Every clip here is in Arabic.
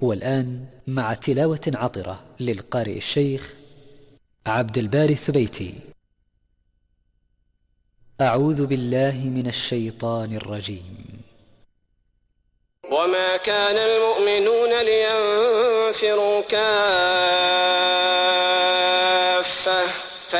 والآن مع تلاوة عطرة للقارئ الشيخ عبد الباري الثبيتي. أعوذ بالله من الشيطان الرجيم. وما كان المؤمنون لينفروا كان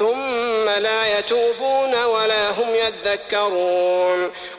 ثم لا يتوبون ولا هم يذكرون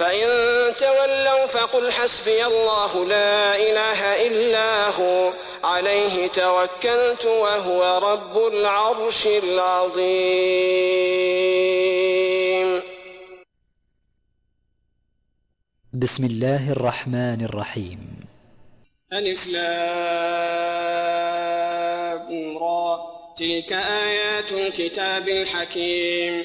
فإن تولوا فقل حسبي الله لا إله إلا هو عليه توكلت وهو رب العرش العظيم. بسم الله الرحمن الرحيم ألف لام تلك آيات الكتاب الحكيم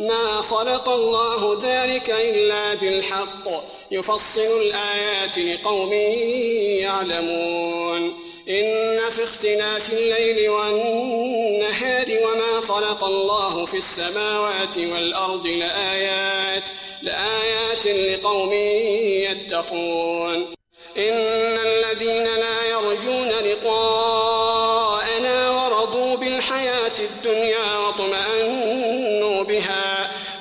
ما خلق الله ذلك إلا بالحق. يفصل الآيات لقوم يعلمون. إن في اختلاف الليل والنهار وما خلق الله في السماوات والأرض لآيات, لآيات لقوم يتقون. إن الذين لا يرجون لقاءنا ورضوا بالحياة الدنيا واطمأنوا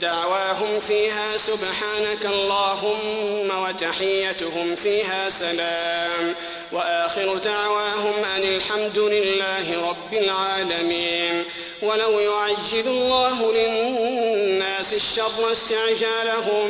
دعواهم فيها سبحانك اللهم وتحيتهم فيها سلام. وآخر دعواهم أن الحمد لله رب العالمين. ولو يعجل الله للناس الشر استعجالهم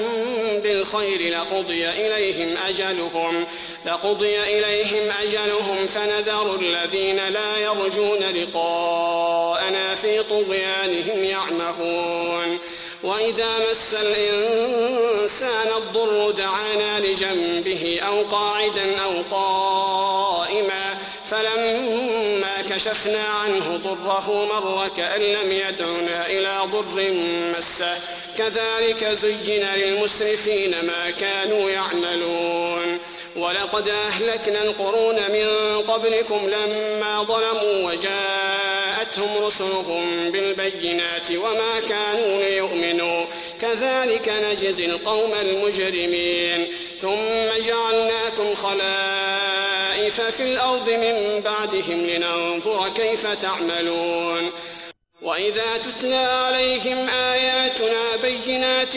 بالخير لقضي إليهم أجلهم لقضي إليهم أجلهم فنذر الذين لا يرجون لقاءنا في طغيانهم يعمهون. وإذا مس الإنسان الضر دعانا لجنبه أو قاعدا أو قائما فلما كشفنا عنه ضره مر كأن لم يدعنا إلى ضر مسه. كذلك زين للمسرفين ما كانوا يعملون. ولقد أهلكنا القرون من قبلكم لما ظلموا وجاءوا جاءتهم رسلهم بالبينات وما كانوا ليؤمنوا. كذلك نجزي القوم المجرمين. ثم جعلناكم خلائف في الأرض من بعدهم لننظر كيف تعملون. وإذا تتلى عليهم آياتنا بينات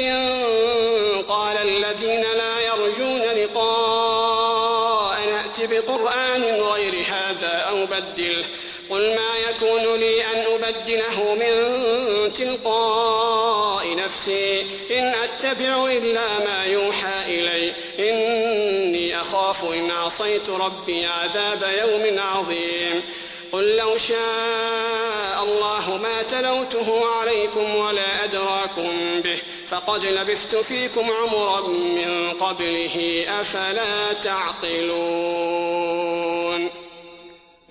قال الذين لا يرجون لقاء نأت بقرآن غير هذا أو بدله. قل ما يكون لي أن أبدله من تلقاء نفسي إن أتبع إلا ما يوحى إلي إني أخاف إن عصيت ربي عذاب يوم عظيم. قل لو شاء الله ما تلوته عليكم ولا أدراكم به فقد لبثت فيكم عمرا من قبله أفلا تعقلون؟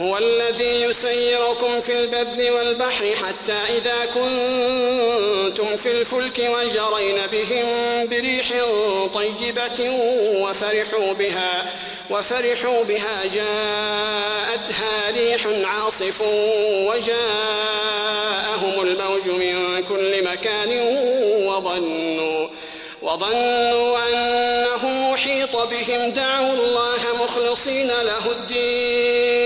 هو الذي يسيركم في البر والبحر حتى إذا كنتم في الفلك وجرين بهم بريح طيبة وفرحوا بها وفرحوا بها جاءتها ريح عاصف وجاءهم الموج من كل مكان وظنوا وظنوا أنه أحيط بهم دعوا الله مخلصين له الدين.